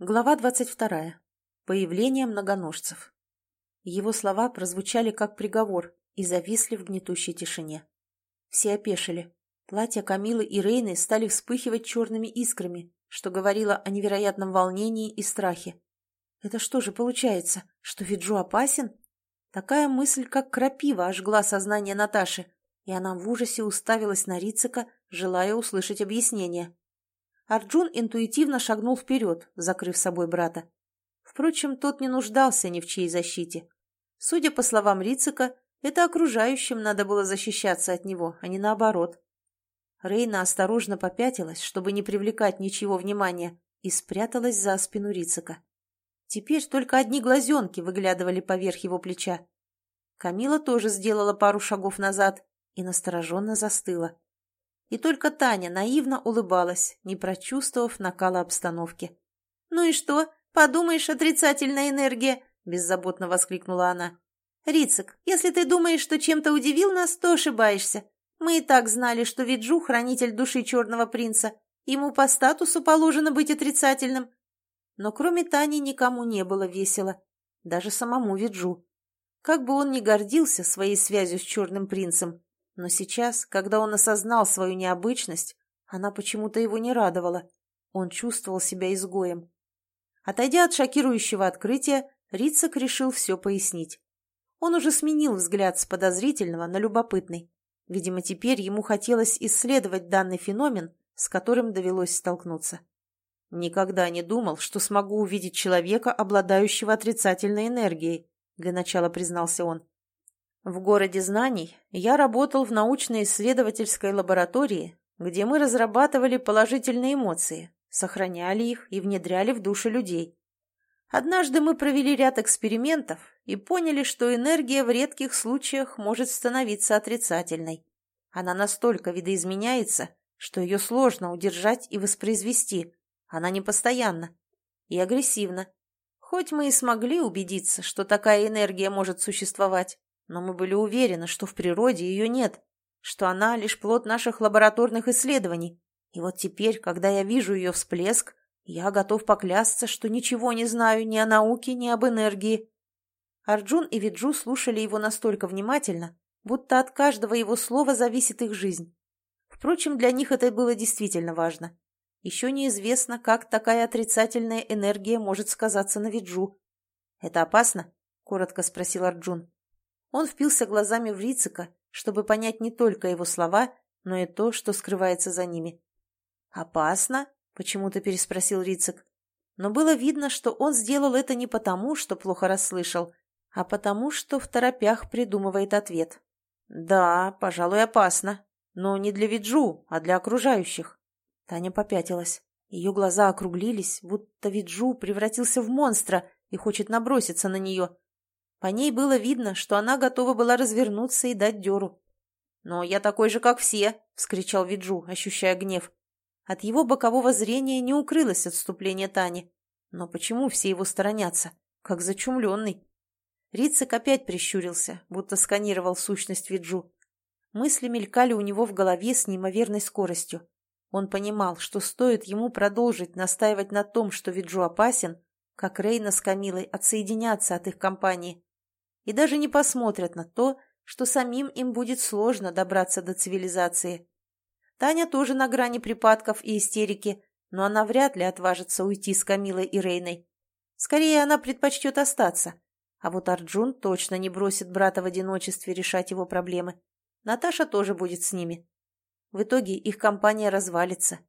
Глава 22. Появление многоножцев. Его слова прозвучали как приговор и зависли в гнетущей тишине. Все опешили. Платья Камилы и Рейны стали вспыхивать черными искрами, что говорило о невероятном волнении и страхе. Это что же получается, что Виджу опасен? Такая мысль, как крапива, ожгла сознание Наташи, и она в ужасе уставилась на Рицика, желая услышать объяснение. Арджун интуитивно шагнул вперед, закрыв собой брата. Впрочем, тот не нуждался ни в чьей защите. Судя по словам Рицика, это окружающим надо было защищаться от него, а не наоборот. Рейна осторожно попятилась, чтобы не привлекать ничего внимания, и спряталась за спину Рицика. Теперь только одни глазенки выглядывали поверх его плеча. Камила тоже сделала пару шагов назад и настороженно застыла. И только Таня наивно улыбалась, не прочувствовав накала обстановки. «Ну и что? Подумаешь, отрицательная энергия!» – беззаботно воскликнула она. «Рицик, если ты думаешь, что чем-то удивил нас, то ошибаешься. Мы и так знали, что Виджу – хранитель души черного принца. Ему по статусу положено быть отрицательным». Но кроме Тани никому не было весело. Даже самому Виджу. Как бы он ни гордился своей связью с черным принцем, но сейчас, когда он осознал свою необычность, она почему-то его не радовала. Он чувствовал себя изгоем. Отойдя от шокирующего открытия, Рицак решил все пояснить. Он уже сменил взгляд с подозрительного на любопытный. Видимо, теперь ему хотелось исследовать данный феномен, с которым довелось столкнуться. «Никогда не думал, что смогу увидеть человека, обладающего отрицательной энергией», для начала признался он. В городе знаний я работал в научно-исследовательской лаборатории, где мы разрабатывали положительные эмоции, сохраняли их и внедряли в души людей. Однажды мы провели ряд экспериментов и поняли, что энергия в редких случаях может становиться отрицательной. Она настолько видоизменяется, что ее сложно удержать и воспроизвести. Она непостоянна и агрессивна. Хоть мы и смогли убедиться, что такая энергия может существовать, но мы были уверены, что в природе ее нет, что она лишь плод наших лабораторных исследований. И вот теперь, когда я вижу ее всплеск, я готов поклясться, что ничего не знаю ни о науке, ни об энергии. Арджун и Виджу слушали его настолько внимательно, будто от каждого его слова зависит их жизнь. Впрочем, для них это было действительно важно. Еще неизвестно, как такая отрицательная энергия может сказаться на Виджу. «Это опасно?» — коротко спросил Арджун. Он впился глазами в Рицика, чтобы понять не только его слова, но и то, что скрывается за ними. «Опасно?» — почему-то переспросил Рицик. Но было видно, что он сделал это не потому, что плохо расслышал, а потому, что в торопях придумывает ответ. «Да, пожалуй, опасно. Но не для Виджу, а для окружающих». Таня попятилась. Ее глаза округлились, будто Виджу превратился в монстра и хочет наброситься на нее. По ней было видно, что она готова была развернуться и дать дёру. «Но я такой же, как все!» — вскричал Виджу, ощущая гнев. От его бокового зрения не укрылось отступление Тани. Но почему все его сторонятся? Как зачумленный. Рицик опять прищурился, будто сканировал сущность Виджу. Мысли мелькали у него в голове с неимоверной скоростью. Он понимал, что стоит ему продолжить настаивать на том, что Виджу опасен, как Рейна с Камилой отсоединятся от их компании и даже не посмотрят на то, что самим им будет сложно добраться до цивилизации. Таня тоже на грани припадков и истерики, но она вряд ли отважится уйти с Камилой и Рейной. Скорее, она предпочтет остаться. А вот Арджун точно не бросит брата в одиночестве решать его проблемы. Наташа тоже будет с ними. В итоге их компания развалится.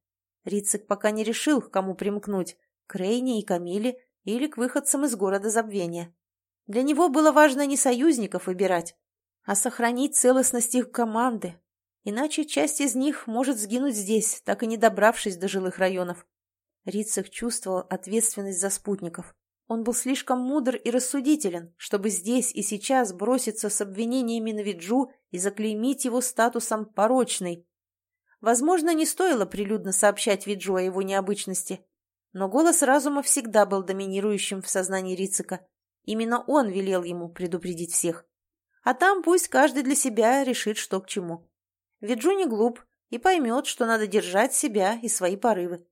Рицик пока не решил, к кому примкнуть, к Рейне и Камиле или к выходцам из города забвения. Для него было важно не союзников выбирать, а сохранить целостность их команды, иначе часть из них может сгинуть здесь, так и не добравшись до жилых районов. Рицех чувствовал ответственность за спутников. Он был слишком мудр и рассудителен, чтобы здесь и сейчас броситься с обвинениями на Виджу и заклеймить его статусом порочный. Возможно, не стоило прилюдно сообщать Виджу о его необычности, но голос разума всегда был доминирующим в сознании Рицика. Именно он велел ему предупредить всех. А там пусть каждый для себя решит, что к чему. Виджу не глуп и поймет, что надо держать себя и свои порывы.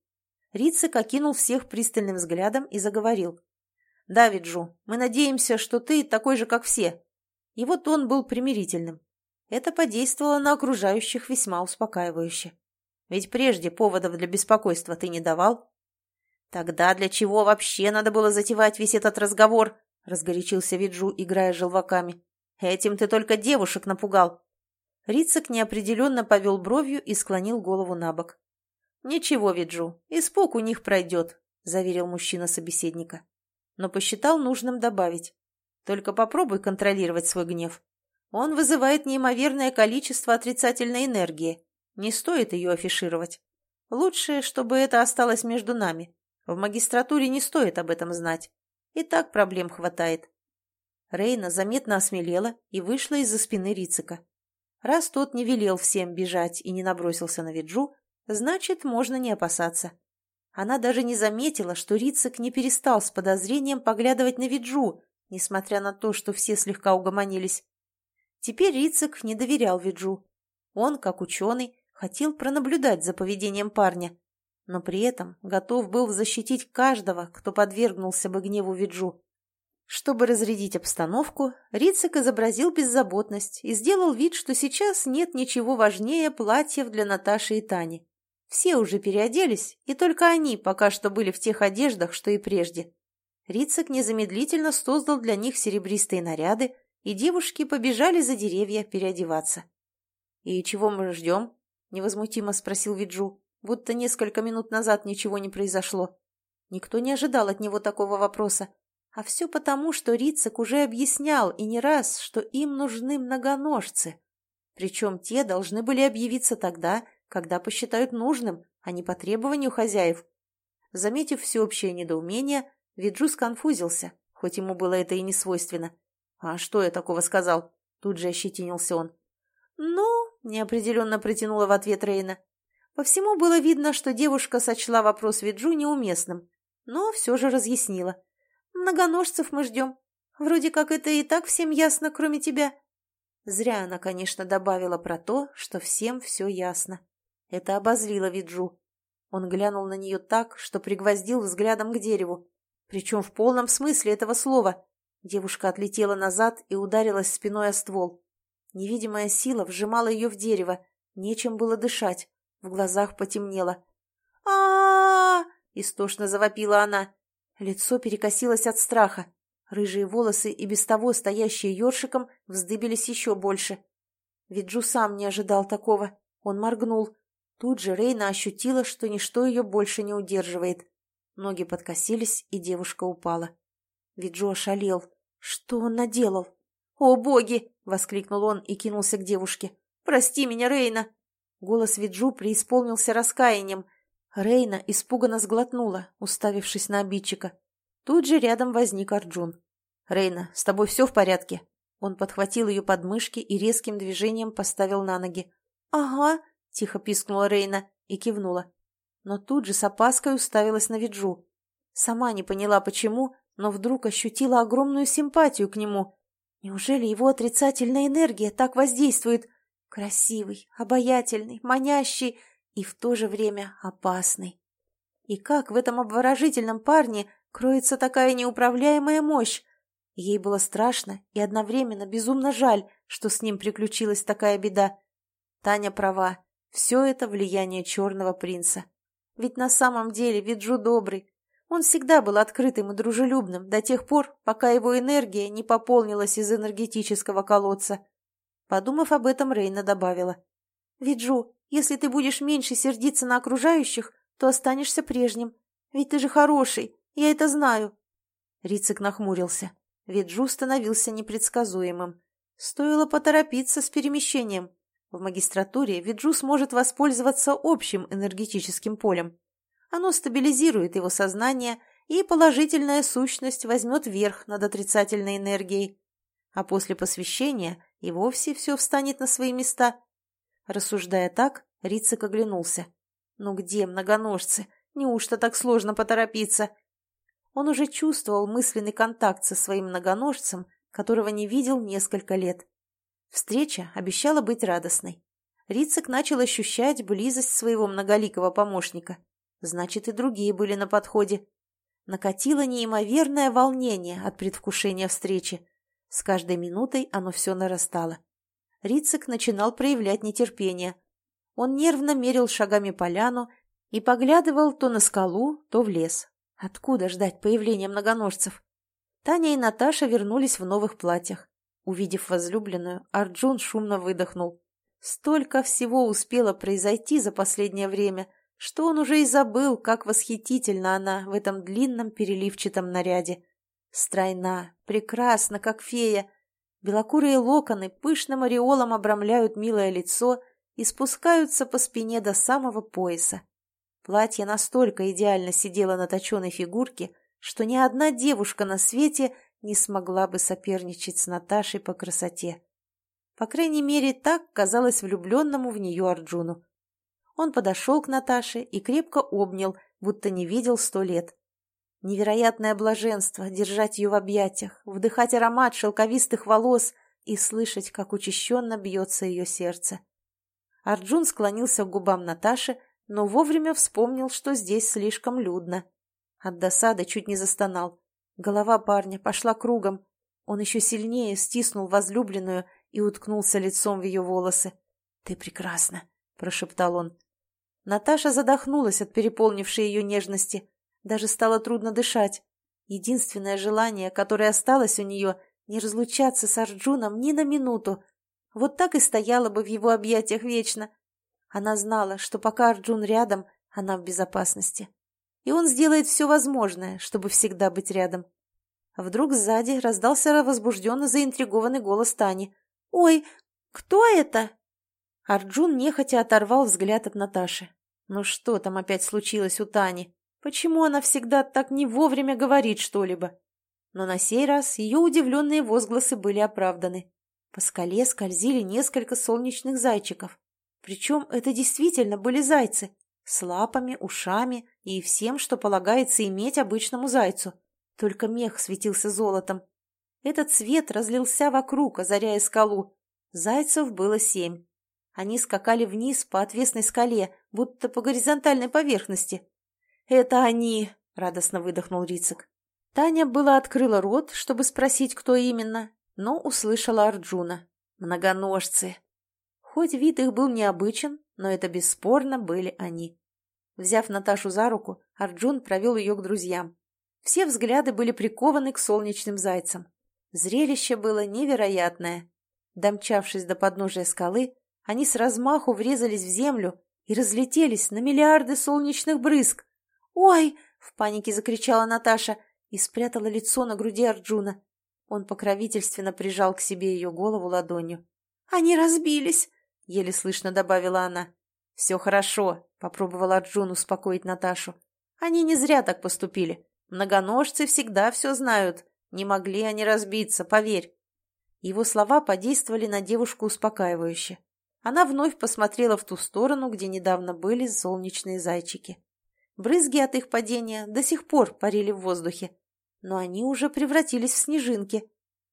Рицик окинул всех пристальным взглядом и заговорил. «Да, Виджу, мы надеемся, что ты такой же, как все». И вот он был примирительным. Это подействовало на окружающих весьма успокаивающе. Ведь прежде поводов для беспокойства ты не давал. Тогда для чего вообще надо было затевать весь этот разговор? Разгорячился Виджу, играя желваками. Этим ты только девушек напугал. Рицик неопределенно повел бровью и склонил голову на бок. «Ничего, Виджу, испуг у них пройдет», — заверил мужчина собеседника. Но посчитал нужным добавить. «Только попробуй контролировать свой гнев. Он вызывает неимоверное количество отрицательной энергии. Не стоит ее афишировать. Лучше, чтобы это осталось между нами. В магистратуре не стоит об этом знать. И так проблем хватает. Рейна заметно осмелела и вышла из-за спины Рицика. Раз тот не велел всем бежать и не набросился на Виджу, значит, можно не опасаться. Она даже не заметила, что Рицик не перестал с подозрением поглядывать на Виджу, несмотря на то, что все слегка угомонились. Теперь Рицик не доверял Виджу. Он, как ученый, хотел пронаблюдать за поведением парня, но при этом готов был защитить каждого, кто подвергнулся бы гневу Виджу. Чтобы разрядить обстановку, Рицик изобразил беззаботность и сделал вид, что сейчас нет ничего важнее платьев для Наташи и Тани. Все уже переоделись, и только они пока что были в тех одеждах, что и прежде. Рицик незамедлительно создал для них серебристые наряды, и девушки побежали за деревья переодеваться. «И чего мы ждем?» — невозмутимо спросил Виджу будто несколько минут назад ничего не произошло. Никто не ожидал от него такого вопроса. А все потому, что Рицик уже объяснял и не раз, что им нужны многоножцы. Причем те должны были объявиться тогда, когда посчитают нужным, а не по требованию хозяев. Заметив всеобщее недоумение, Виджу сконфузился, хоть ему было это и не свойственно. «А что я такого сказал?» Тут же ощетинился он. «Ну...» — неопределенно протянула в ответ Рейна. По всему было видно, что девушка сочла вопрос Виджу неуместным, но все же разъяснила. «Многоножцев мы ждем. Вроде как это и так всем ясно, кроме тебя». Зря она, конечно, добавила про то, что всем все ясно. Это обозлило Виджу. Он глянул на нее так, что пригвоздил взглядом к дереву. Причем в полном смысле этого слова. Девушка отлетела назад и ударилась спиной о ствол. Невидимая сила вжимала ее в дерево. Нечем было дышать. В глазах потемнело. а, истошно завопила она. Лицо перекосилось от страха. Рыжие волосы и без того стоящие ёршиком вздыбились еще больше. Виджу сам не ожидал такого. Он моргнул. Тут же Рейна ощутила, что ничто ее больше не удерживает. Ноги подкосились, и девушка упала. Виджу ошалел. Что он наделал? «О, боги!» — воскликнул он и кинулся к девушке. «Прости меня, Рейна!» Голос Виджу преисполнился раскаянием. Рейна испуганно сглотнула, уставившись на обидчика. Тут же рядом возник Арджун. «Рейна, с тобой все в порядке?» Он подхватил ее подмышки и резким движением поставил на ноги. «Ага», — тихо пискнула Рейна и кивнула. Но тут же с опаской уставилась на Виджу. Сама не поняла, почему, но вдруг ощутила огромную симпатию к нему. Неужели его отрицательная энергия так воздействует? Красивый, обаятельный, манящий и в то же время опасный. И как в этом обворожительном парне кроется такая неуправляемая мощь? Ей было страшно и одновременно безумно жаль, что с ним приключилась такая беда. Таня права, все это влияние черного принца. Ведь на самом деле Виджу добрый. Он всегда был открытым и дружелюбным до тех пор, пока его энергия не пополнилась из энергетического колодца. Подумав об этом, Рейна добавила. «Виджу, если ты будешь меньше сердиться на окружающих, то останешься прежним. Ведь ты же хороший, я это знаю». Рицик нахмурился. Виджу становился непредсказуемым. Стоило поторопиться с перемещением. В магистратуре Виджу сможет воспользоваться общим энергетическим полем. Оно стабилизирует его сознание, и положительная сущность возьмет верх над отрицательной энергией. А после посвящения и вовсе все встанет на свои места. Рассуждая так, Рицик оглянулся. «Ну где многоножцы? Неужто так сложно поторопиться?» Он уже чувствовал мысленный контакт со своим многоножцем, которого не видел несколько лет. Встреча обещала быть радостной. Рицик начал ощущать близость своего многоликого помощника. Значит, и другие были на подходе. Накатило неимоверное волнение от предвкушения встречи. С каждой минутой оно все нарастало. Рицик начинал проявлять нетерпение. Он нервно мерил шагами поляну и поглядывал то на скалу, то в лес. Откуда ждать появления многоножцев? Таня и Наташа вернулись в новых платьях. Увидев возлюбленную, Арджун шумно выдохнул. Столько всего успело произойти за последнее время, что он уже и забыл, как восхитительна она в этом длинном переливчатом наряде. Стройна, прекрасна, как фея. Белокурые локоны пышным ореолом обрамляют милое лицо и спускаются по спине до самого пояса. Платье настолько идеально сидело на точеной фигурке, что ни одна девушка на свете не смогла бы соперничать с Наташей по красоте. По крайней мере, так казалось влюбленному в нее Арджуну. Он подошел к Наташе и крепко обнял, будто не видел сто лет. Невероятное блаженство держать ее в объятиях, вдыхать аромат шелковистых волос и слышать, как учащенно бьется ее сердце. Арджун склонился к губам Наташи, но вовремя вспомнил, что здесь слишком людно. От досады чуть не застонал. Голова парня пошла кругом. Он еще сильнее стиснул возлюбленную и уткнулся лицом в ее волосы. «Ты прекрасна!» — прошептал он. Наташа задохнулась от переполнившей ее нежности. Даже стало трудно дышать. Единственное желание, которое осталось у нее, не разлучаться с Арджуном ни на минуту. Вот так и стояла бы в его объятиях вечно. Она знала, что пока Арджун рядом, она в безопасности. И он сделает все возможное, чтобы всегда быть рядом. Вдруг сзади раздался возбужденно заинтригованный голос Тани. «Ой, кто это?» Арджун нехотя оторвал взгляд от Наташи. Ну что там опять случилось у Тани? Почему она всегда так не вовремя говорит что-либо? Но на сей раз ее удивленные возгласы были оправданы. По скале скользили несколько солнечных зайчиков. Причем это действительно были зайцы. С лапами, ушами и всем, что полагается иметь обычному зайцу. Только мех светился золотом. Этот свет разлился вокруг, озаряя скалу. Зайцев было семь. Они скакали вниз по отвесной скале, будто по горизонтальной поверхности. «Это они!» — радостно выдохнул Рицик. Таня была открыла рот, чтобы спросить, кто именно, но услышала Арджуна. «Многоножцы!» Хоть вид их был необычен, но это бесспорно были они. Взяв Наташу за руку, Арджун провел ее к друзьям. Все взгляды были прикованы к солнечным зайцам. Зрелище было невероятное. Домчавшись до подножия скалы, они с размаху врезались в землю и разлетелись на миллиарды солнечных брызг. «Ой!» — в панике закричала Наташа и спрятала лицо на груди Арджуна. Он покровительственно прижал к себе ее голову ладонью. «Они разбились!» — еле слышно добавила она. «Все хорошо», — попробовал Арджун успокоить Наташу. «Они не зря так поступили. Многоножцы всегда все знают. Не могли они разбиться, поверь». Его слова подействовали на девушку успокаивающе. Она вновь посмотрела в ту сторону, где недавно были солнечные зайчики. Брызги от их падения до сих пор парили в воздухе, но они уже превратились в снежинки.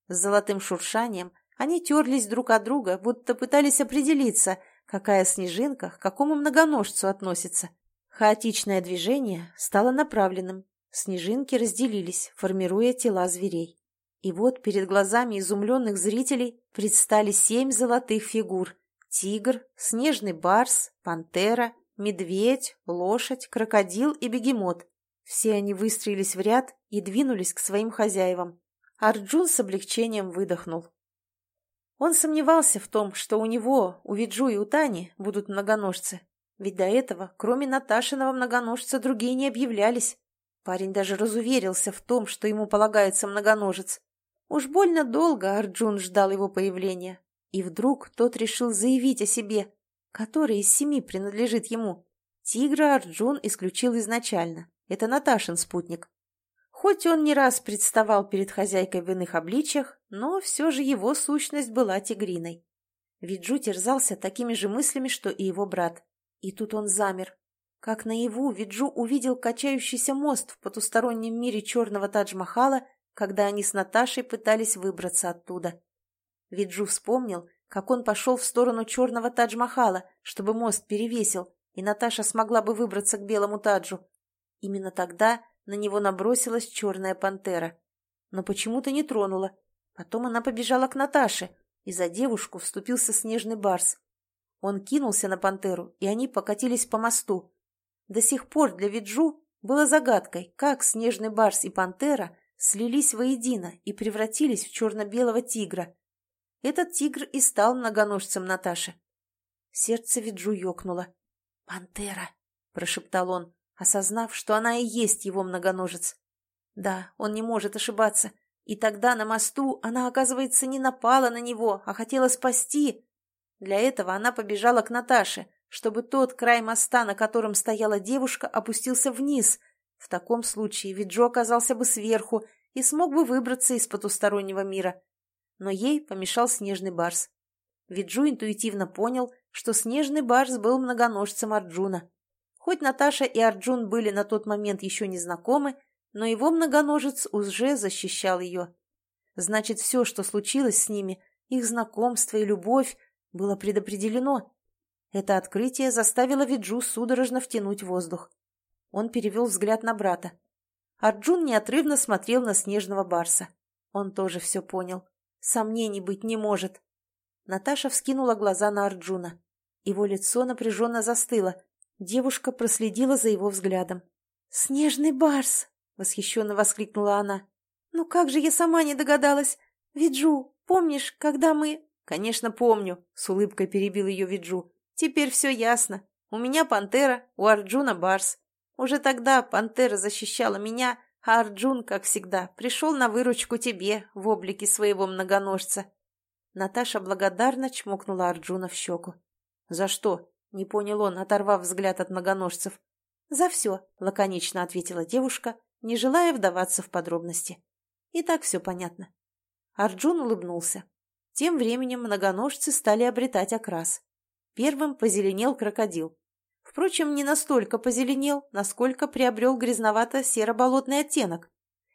С золотым шуршанием они терлись друг от друга, будто пытались определиться, какая снежинка к какому многоножцу относится. Хаотичное движение стало направленным. Снежинки разделились, формируя тела зверей. И вот перед глазами изумленных зрителей предстали семь золотых фигур, Тигр, снежный барс, пантера, медведь, лошадь, крокодил и бегемот. Все они выстроились в ряд и двинулись к своим хозяевам. Арджун с облегчением выдохнул. Он сомневался в том, что у него, у Виджу и у Тани будут многоножцы. Ведь до этого, кроме Наташиного многоножца, другие не объявлялись. Парень даже разуверился в том, что ему полагается многоножец. Уж больно долго Арджун ждал его появления. И вдруг тот решил заявить о себе, который из семи принадлежит ему. Тигра Арджун исключил изначально. Это Наташин спутник. Хоть он не раз представал перед хозяйкой в иных обличьях, но все же его сущность была тигриной. Виджу терзался такими же мыслями, что и его брат. И тут он замер. Как наяву Виджу увидел качающийся мост в потустороннем мире черного Тадж-Махала, когда они с Наташей пытались выбраться оттуда. Виджу вспомнил, как он пошел в сторону черного Тадж-Махала, чтобы мост перевесил, и Наташа смогла бы выбраться к белому таджу. Именно тогда на него набросилась черная пантера. Но почему-то не тронула. Потом она побежала к Наташе, и за девушку вступился снежный барс. Он кинулся на пантеру, и они покатились по мосту. До сих пор для Виджу было загадкой, как снежный барс и пантера слились воедино и превратились в черно-белого тигра. Этот тигр и стал многоножцем Наташи. Сердце Виджу ёкнуло. «Пантера!» — прошептал он, осознав, что она и есть его многоножец. Да, он не может ошибаться. И тогда на мосту она, оказывается, не напала на него, а хотела спасти. Для этого она побежала к Наташе, чтобы тот край моста, на котором стояла девушка, опустился вниз. В таком случае Виджо оказался бы сверху и смог бы выбраться из потустороннего мира. Но ей помешал снежный барс. Виджу интуитивно понял, что снежный барс был многоножцем Арджуна. Хоть Наташа и Арджун были на тот момент еще не знакомы, но его многоножец уже защищал ее. Значит, все, что случилось с ними, их знакомство и любовь, было предопределено. Это открытие заставило Виджу судорожно втянуть воздух. Он перевел взгляд на брата. Арджун неотрывно смотрел на снежного барса. Он тоже все понял. Сомнений быть не может. Наташа вскинула глаза на Арджуна. Его лицо напряженно застыло. Девушка проследила за его взглядом. «Снежный барс!» — восхищенно воскликнула она. «Ну как же я сама не догадалась! Виджу, помнишь, когда мы...» «Конечно, помню», — с улыбкой перебил ее Виджу. «Теперь все ясно. У меня пантера, у Арджуна барс. Уже тогда пантера защищала меня, а Арджун, как всегда, пришел на выручку тебе в облике своего многоножца. Наташа благодарно чмокнула Арджуна в щеку. «За что?» — не понял он, оторвав взгляд от многоножцев. «За все», — лаконично ответила девушка, не желая вдаваться в подробности. «И так все понятно». Арджун улыбнулся. Тем временем многоножцы стали обретать окрас. Первым позеленел крокодил. Впрочем, не настолько позеленел, насколько приобрел грязновато-серо-болотный оттенок.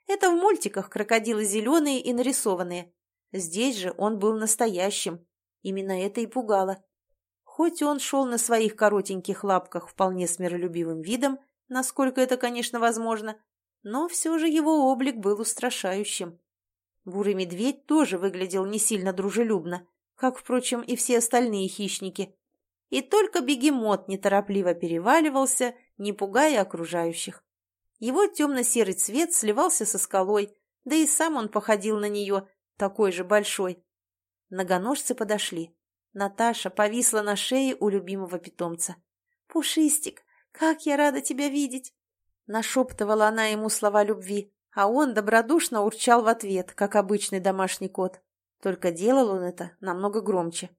Это в мультиках крокодилы зеленые и нарисованные, Здесь же он был настоящим. Именно это и пугало. Хоть он шел на своих коротеньких лапках вполне с миролюбивым видом, насколько это, конечно, возможно, но все же его облик был устрашающим. Бурый медведь тоже выглядел не сильно дружелюбно, как, впрочем, и все остальные хищники. И только бегемот неторопливо переваливался, не пугая окружающих. Его темно-серый цвет сливался со скалой, да и сам он походил на нее, такой же большой. Многоножцы подошли. Наташа повисла на шее у любимого питомца. «Пушистик, как я рада тебя видеть!» Нашептывала она ему слова любви, а он добродушно урчал в ответ, как обычный домашний кот. Только делал он это намного громче.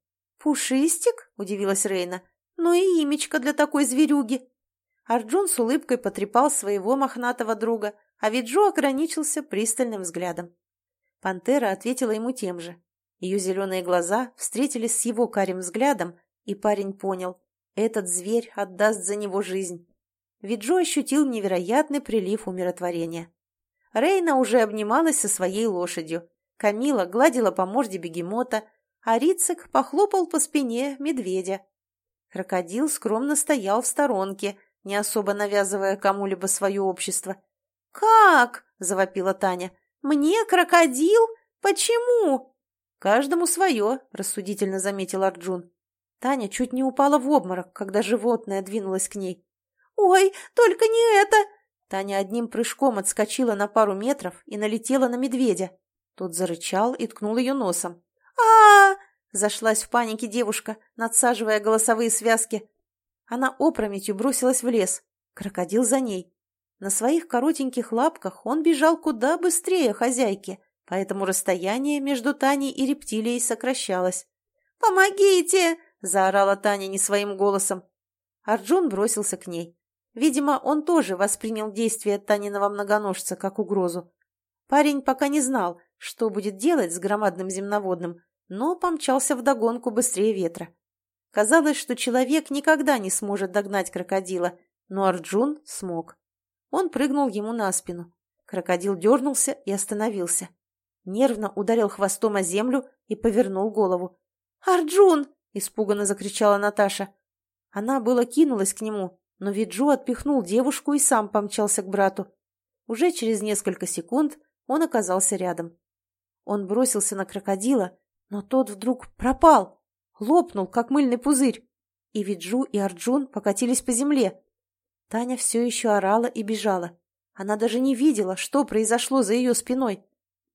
«Пушистик?» — удивилась Рейна. «Ну и имечко для такой зверюги!» Арджун с улыбкой потрепал своего мохнатого друга, а Виджо ограничился пристальным взглядом. Пантера ответила ему тем же. Ее зеленые глаза встретились с его карим взглядом, и парень понял, этот зверь отдаст за него жизнь. Виджо ощутил невероятный прилив умиротворения. Рейна уже обнималась со своей лошадью. Камила гладила по морде бегемота, а Рицик похлопал по спине медведя. Крокодил скромно стоял в сторонке, не особо навязывая кому-либо свое общество. «Как?» – завопила Таня. «Мне крокодил? Почему?» «Каждому свое», — рассудительно заметил Арджун. Таня чуть не упала в обморок, когда животное двинулось к ней. «Ой, только не это!» Таня одним прыжком отскочила на пару метров и налетела на медведя. Тот зарычал и ткнул ее носом. А, Зашлась в панике девушка, надсаживая голосовые связки. Она опрометью бросилась в лес. Крокодил за ней. На своих коротеньких лапках он бежал куда быстрее хозяйки, поэтому расстояние между Таней и рептилией сокращалось. «Помогите!» – заорала Таня не своим голосом. Арджун бросился к ней. Видимо, он тоже воспринял действие Таниного многоножца как угрозу. Парень пока не знал, что будет делать с громадным земноводным, но помчался вдогонку быстрее ветра. Казалось, что человек никогда не сможет догнать крокодила, но Арджун смог. Он прыгнул ему на спину. Крокодил дернулся и остановился. Нервно ударил хвостом о землю и повернул голову. «Арджун!» — испуганно закричала Наташа. Она было кинулась к нему, но Виджу отпихнул девушку и сам помчался к брату. Уже через несколько секунд он оказался рядом. Он бросился на крокодила, но тот вдруг пропал, лопнул, как мыльный пузырь, и Виджу и Арджун покатились по земле. Таня все еще орала и бежала. Она даже не видела, что произошло за ее спиной.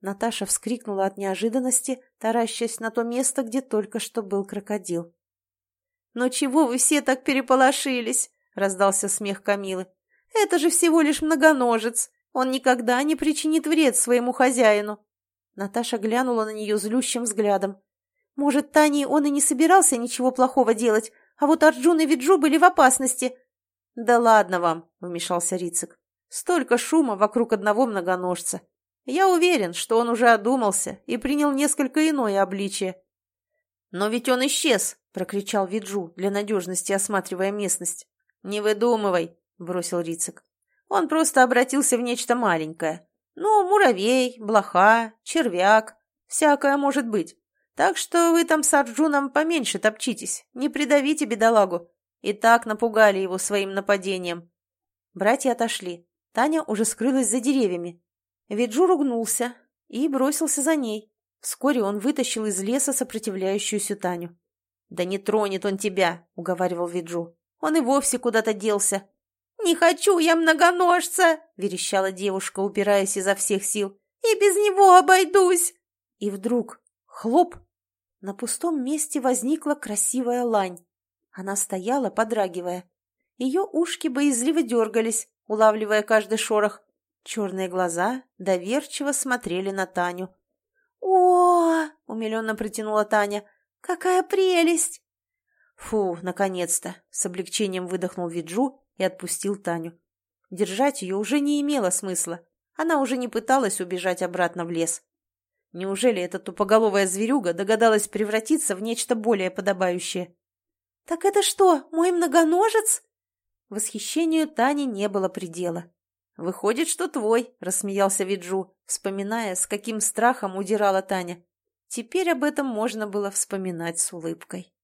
Наташа вскрикнула от неожиданности, таращась на то место, где только что был крокодил. «Ну чего вы все так переполошились?» — раздался смех Камилы. «Это же всего лишь многоножец. Он никогда не причинит вред своему хозяину». Наташа глянула на нее злющим взглядом. «Может, Тане он и не собирался ничего плохого делать, а вот Арджун и Виджу были в опасности». «Да ладно вам», — вмешался Рицик. «Столько шума вокруг одного многоножца. Я уверен, что он уже одумался и принял несколько иное обличие». «Но ведь он исчез!» — прокричал Виджу, для надежности осматривая местность. «Не выдумывай!» — бросил Рицик. «Он просто обратился в нечто маленькое. Ну, муравей, блоха, червяк, всякое может быть. Так что вы там с Арджуном поменьше топчитесь, не придавите бедолагу. И так напугали его своим нападением». Братья отошли. Таня уже скрылась за деревьями. Виджу ругнулся и бросился за ней. Вскоре он вытащил из леса сопротивляющуюся Таню. «Да не тронет он тебя», — уговаривал Виджу. «Он и вовсе куда-то делся». «Не хочу я многоножца!» — верещала девушка, упираясь изо всех сил. «И без него обойдусь!» И вдруг — хлоп! На пустом месте возникла красивая лань. Она стояла, подрагивая. Ее ушки боязливо дергались, улавливая каждый шорох. Черные глаза доверчиво смотрели на Таню. «О!» — умиленно протянула Таня. «Какая прелесть!» «Фу, наконец-то!» — с облегчением выдохнул Виджу и отпустил Таню. Держать ее уже не имело смысла. Она уже не пыталась убежать обратно в лес. Неужели эта тупоголовая зверюга догадалась превратиться в нечто более подобающее? «Так это что, мой многоножец?» Восхищению Тани не было предела. «Выходит, что твой», — рассмеялся Виджу, вспоминая, с каким страхом удирала Таня. Теперь об этом можно было вспоминать с улыбкой.